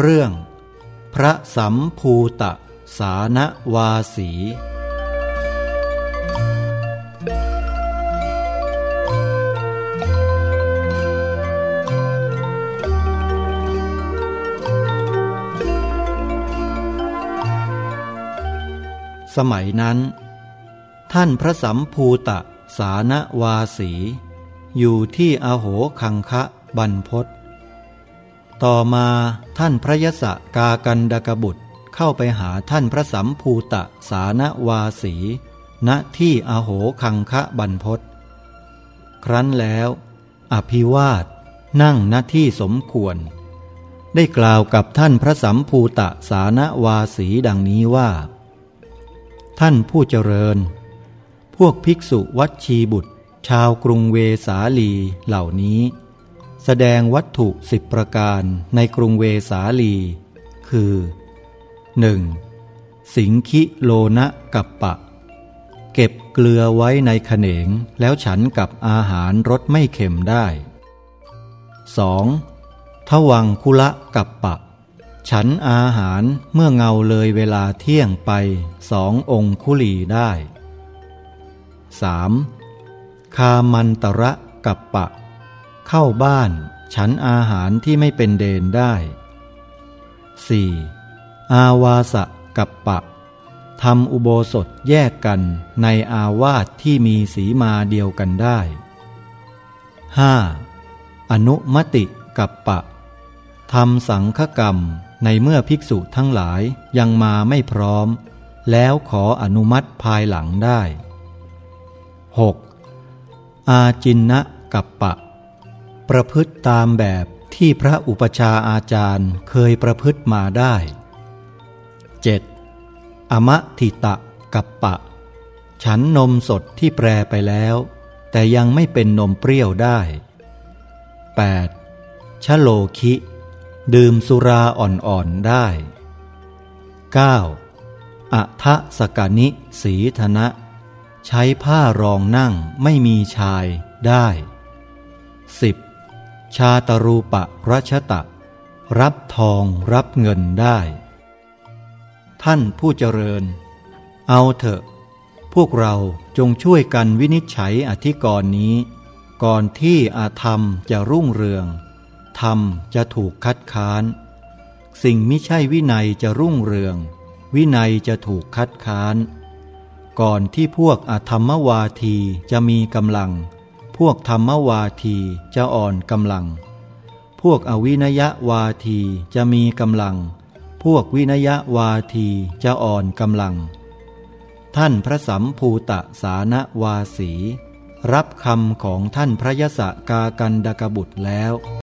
เรื่อง พระสัมภูตะสานวาสี สมัยนั้น ท่านพระสัมภูตะสานวาสี อยู่ที่อโหคังคะบรรพศ ต่อมาท่านพระยศกากันดกบุตรเข้าไปหาท่านพระสัมภูตะสานวาสี ณที่อโหคังคะบรรพศครั้นแล้ว อภิวาสนั่งณที่สมควร ได้กล่าวกับท่านพระสัมภูตะสานวาสีดังนี้ว่า ท่านผู้เจริญ พวกภิกษุวัดชีบุตร ชาวกรุงเวสาลีเหล่านี้ แสดงวัตถุสิบประการในกรุงเวสาลี คือ 1. สิงคิโลนะกับปะ เก็บเกลือไว้ในขเนงแล้วฉันกับอาหารรสไม่เค็มได้ 2. ทวังคุละกับปะ ฉันอาหารเมื่อเงาเลยเวลาเที่ยงไปสององคุลีได้ 3. คามันตระกับปะ เข้าบ้าน ฉันอาหารที่ไม่เป็นเดนได้ 4. อาวาสกับปะทำอุโบสถแยกกันในอาวาสที่มีสีมาเดียวกันได้ 5. อนุมติกับปะทำสังฆกรรมในเมื่อภิกษุทั้งหลายยังมาไม่พร้อม แล้วขออนุมัติภายหลังได้ 6. อาจินนะกับปะ ประพฤติตามแบบที่พระอุปชาอาจารย์เคยประพฤติมาได้ 7. อมะทิตะกับปะ ฉันนมสดที่แปรไปแล้ว แต่ยังไม่เป็นนมเปรี้ยวได้ 8. ชโลคิ ดื่มสุราอ่อนๆได้ 9. อัทะสกานิสีธนะ ใช้ผ้ารองนั่งไม่มีชายได้ 10. ชาตรูปะรัชตะ รับทองรับเงินได้ ท่านผู้เจริญ เอาเถอะ พวกเราจงช่วยกันวินิจฉัยอธิกรณ์นี้ ก่อนที่อาธรรมจะรุ่งเรือง ธรรมจะถูกคัดค้าน สิ่งมิใช่วินัยจะรุ่งเรือง วินัยจะถูกคัดค้าน ก่อนที่พวกอธรรมวาทีจะมีกำลัง พวกธรรมวาทีจะอ่อนกำลัง พวกอวินยวาทีจะมีกำลัง พวกวินยวาทีจะอ่อนกำลัง ท่านพระสัมภูตะสานวาสี รับคำของท่านพระยศกากันดกบุตรแล้ว